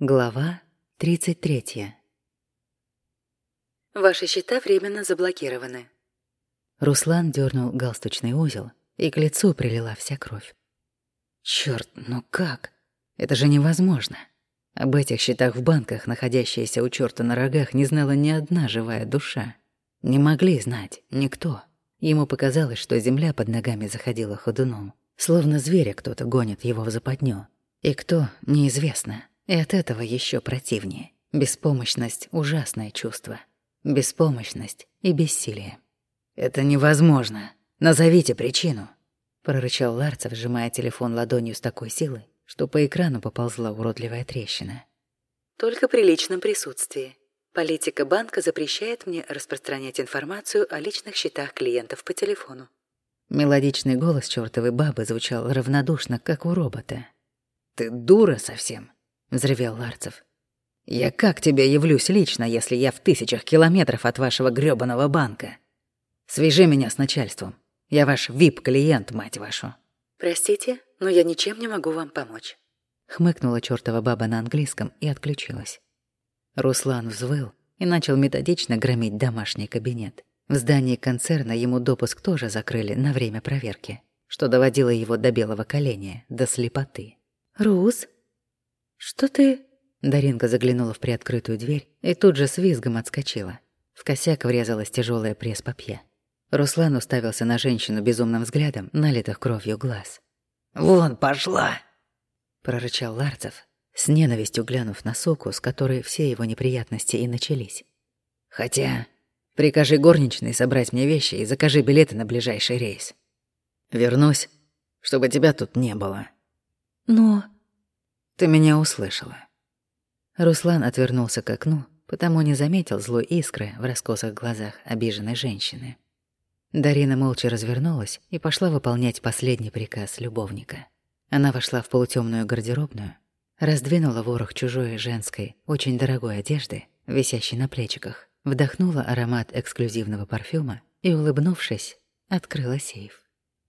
Глава 33. Ваши счета временно заблокированы. Руслан дернул галстучный узел, и к лицу прилила вся кровь. Черт, ну как? Это же невозможно. Об этих счетах в банках, находящиеся у черта на рогах, не знала ни одна живая душа. Не могли знать никто. Ему показалось, что земля под ногами заходила ходуном, словно зверя кто-то гонит его в западню. И кто, неизвестно. И от этого еще противнее. Беспомощность — ужасное чувство. Беспомощность и бессилие. «Это невозможно. Назовите причину», — прорычал Ларцев, сжимая телефон ладонью с такой силой, что по экрану поползла уродливая трещина. Только при личном присутствии. Политика банка запрещает мне распространять информацию о личных счетах клиентов по телефону. Мелодичный голос чёртовой бабы звучал равнодушно, как у робота. «Ты дура совсем взревел Ларцев. «Я как тебе явлюсь лично, если я в тысячах километров от вашего грёбаного банка? Свяжи меня с начальством. Я ваш вип-клиент, мать вашу». «Простите, но я ничем не могу вам помочь». Хмыкнула чёртова баба на английском и отключилась. Руслан взвыл и начал методично громить домашний кабинет. В здании концерна ему допуск тоже закрыли на время проверки, что доводило его до белого коленя, до слепоты. «Рус, «Что ты...» Даринка заглянула в приоткрытую дверь и тут же с визгом отскочила. В косяк врезалась тяжелая пресс-папье. Руслан уставился на женщину безумным взглядом, налитых кровью глаз. «Вон пошла!» — прорычал Ларцев, с ненавистью глянув на суку, с которой все его неприятности и начались. «Хотя, прикажи горничной собрать мне вещи и закажи билеты на ближайший рейс. Вернусь, чтобы тебя тут не было». «Но...» Ты меня услышала». Руслан отвернулся к окну, потому не заметил злой искры в раскосых глазах обиженной женщины. Дарина молча развернулась и пошла выполнять последний приказ любовника. Она вошла в полутемную гардеробную, раздвинула ворох чужой женской, очень дорогой одежды, висящей на плечиках, вдохнула аромат эксклюзивного парфюма и, улыбнувшись, открыла сейф.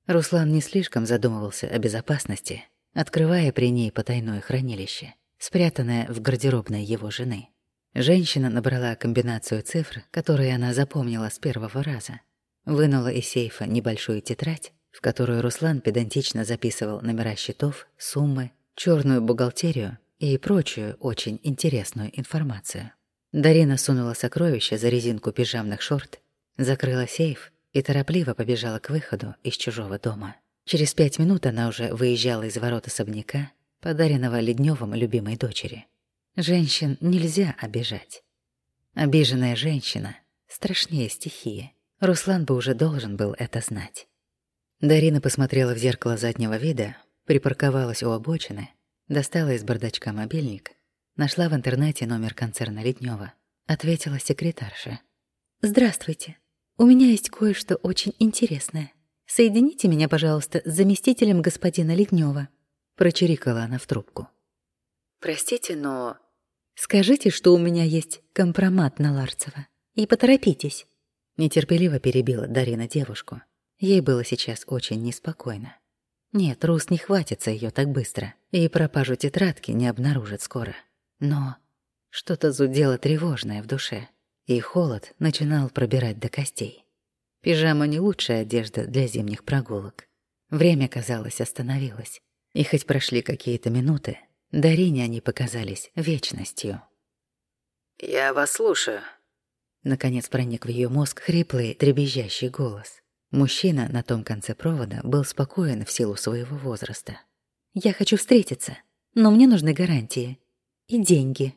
Руслан не слишком задумывался о безопасности, открывая при ней потайное хранилище, спрятанное в гардеробной его жены. Женщина набрала комбинацию цифр, которые она запомнила с первого раза. Вынула из сейфа небольшую тетрадь, в которую Руслан педантично записывал номера счетов, суммы, черную бухгалтерию и прочую очень интересную информацию. Дарина сунула сокровища за резинку пижамных шорт, закрыла сейф и торопливо побежала к выходу из чужого дома. Через пять минут она уже выезжала из ворот особняка, подаренного Ледневым любимой дочери. Женщин нельзя обижать. Обиженная женщина страшнее стихии. Руслан бы уже должен был это знать. Дарина посмотрела в зеркало заднего вида, припарковалась у обочины, достала из бардачка мобильник, нашла в интернете номер концерна Леднева, ответила секретарше. «Здравствуйте. У меня есть кое-что очень интересное. Соедините меня, пожалуйста, с заместителем господина Леднева. Прочирикала она в трубку. Простите, но... Скажите, что у меня есть компромат на Ларцева. И поторопитесь. Нетерпеливо перебила Дарина девушку. Ей было сейчас очень неспокойно. Нет, Рус не хватится ее так быстро, и пропажу тетрадки не обнаружит скоро. Но что-то зудело тревожное в душе, и холод начинал пробирать до костей. Пижама не лучшая одежда для зимних прогулок. Время, казалось, остановилось. И хоть прошли какие-то минуты, Дарине они показались вечностью. «Я вас слушаю», — наконец проник в ее мозг хриплый, дребезжащий голос. Мужчина на том конце провода был спокоен в силу своего возраста. «Я хочу встретиться, но мне нужны гарантии. И деньги».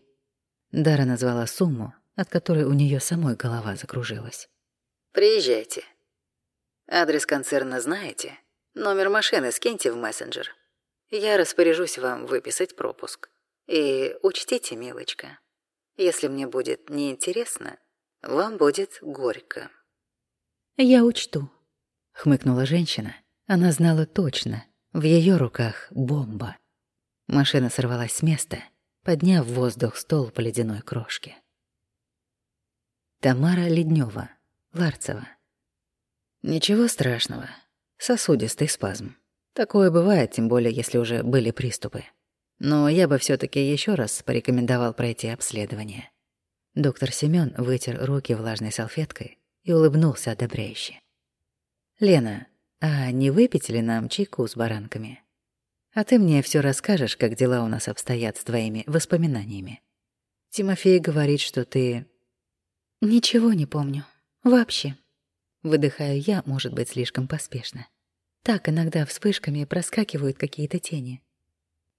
Дара назвала сумму, от которой у нее самой голова закружилась. Приезжайте. Адрес концерна знаете? Номер машины скиньте в мессенджер. Я распоряжусь вам выписать пропуск. И учтите, милочка, если мне будет неинтересно, вам будет горько. Я учту, хмыкнула женщина. Она знала точно, в ее руках бомба. Машина сорвалась с места, подняв в воздух стол по ледяной крошке. Тамара Леднева Ларцева. Ничего страшного. Сосудистый спазм. Такое бывает, тем более, если уже были приступы. Но я бы все таки еще раз порекомендовал пройти обследование. Доктор Семён вытер руки влажной салфеткой и улыбнулся одобряюще. «Лена, а не выпить ли нам чайку с баранками? А ты мне все расскажешь, как дела у нас обстоят с твоими воспоминаниями. Тимофей говорит, что ты...» «Ничего не помню. Вообще». Выдыхаю я, может быть, слишком поспешно. Так иногда вспышками проскакивают какие-то тени.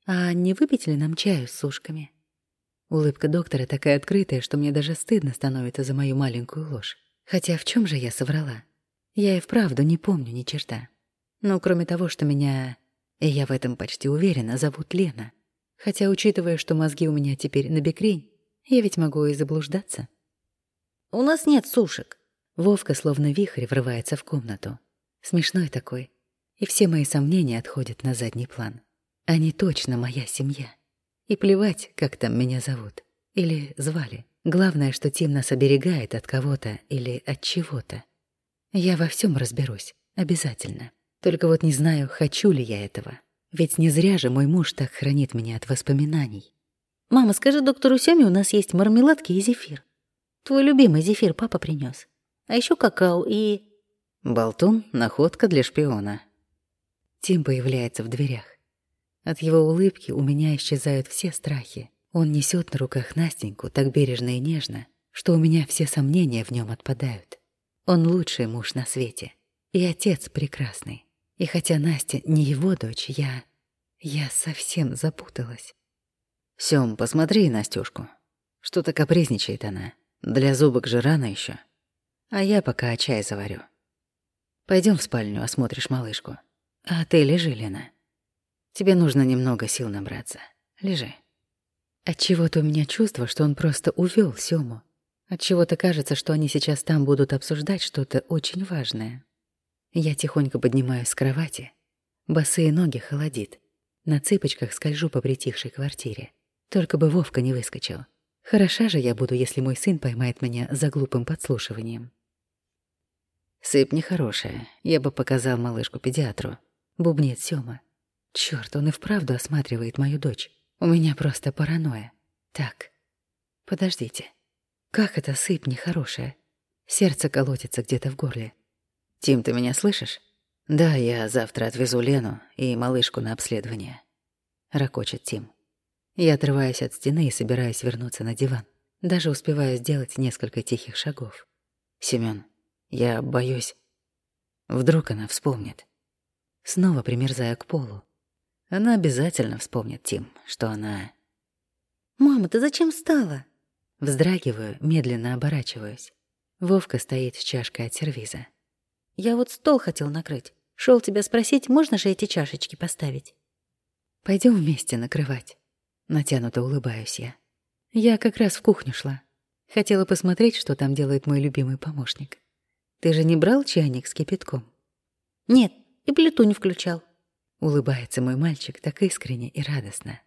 А не выпить ли нам чаю с сушками? Улыбка доктора такая открытая, что мне даже стыдно становится за мою маленькую ложь. Хотя в чем же я соврала? Я и вправду не помню ни черта. Ну, кроме того, что меня, и я в этом почти уверена, зовут Лена. Хотя, учитывая, что мозги у меня теперь на бекрень, я ведь могу и заблуждаться. «У нас нет сушек». Вовка словно вихрь врывается в комнату. Смешной такой. И все мои сомнения отходят на задний план. Они точно моя семья. И плевать, как там меня зовут. Или звали. Главное, что Тим нас оберегает от кого-то или от чего-то. Я во всем разберусь, обязательно. Только вот не знаю, хочу ли я этого. Ведь не зря же мой муж так хранит меня от воспоминаний. «Мама, скажи доктору Сёме, у нас есть мармеладки и зефир. Твой любимый зефир папа принес. А еще какао и...» «Болтун — находка для шпиона». Тим появляется в дверях. От его улыбки у меня исчезают все страхи. Он несет на руках Настеньку так бережно и нежно, что у меня все сомнения в нем отпадают. Он лучший муж на свете. И отец прекрасный. И хотя Настя не его дочь, я... Я совсем запуталась. Сём, посмотри Настюшку. Что-то капризничает она. Для зубок же рано еще. А я пока чай заварю. Пойдем в спальню, осмотришь малышку. А ты лежи, Лена. Тебе нужно немного сил набраться. Лежи. Отчего-то у меня чувство, что он просто увёл Сёму. Отчего-то кажется, что они сейчас там будут обсуждать что-то очень важное. Я тихонько поднимаюсь с кровати. Босые ноги холодит. На цыпочках скольжу по притихшей квартире. Только бы Вовка не выскочил. Хороша же я буду, если мой сын поймает меня за глупым подслушиванием. Сыпь нехорошая. Я бы показал малышку педиатру. Бубнит Сёма. Чёрт, он и вправду осматривает мою дочь. У меня просто паранойя. Так, подождите. Как это сыпь нехорошая? Сердце колотится где-то в горле. «Тим, ты меня слышишь?» «Да, я завтра отвезу Лену и малышку на обследование», — ракочет Тим. Я отрываюсь от стены и собираюсь вернуться на диван. Даже успеваю сделать несколько тихих шагов. «Семён, я боюсь. Вдруг она вспомнит». Снова примерзая к полу. Она обязательно вспомнит, Тим, что она... «Мама, ты зачем встала?» Вздрагиваю, медленно оборачиваюсь. Вовка стоит с чашкой от сервиза. «Я вот стол хотел накрыть. Шел тебя спросить, можно же эти чашечки поставить?» Пойдем вместе накрывать». Натянуто улыбаюсь я. Я как раз в кухню шла. Хотела посмотреть, что там делает мой любимый помощник. Ты же не брал чайник с кипятком? Нет, и плиту не включал. Улыбается мой мальчик так искренне и радостно.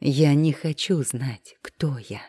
Я не хочу знать, кто я.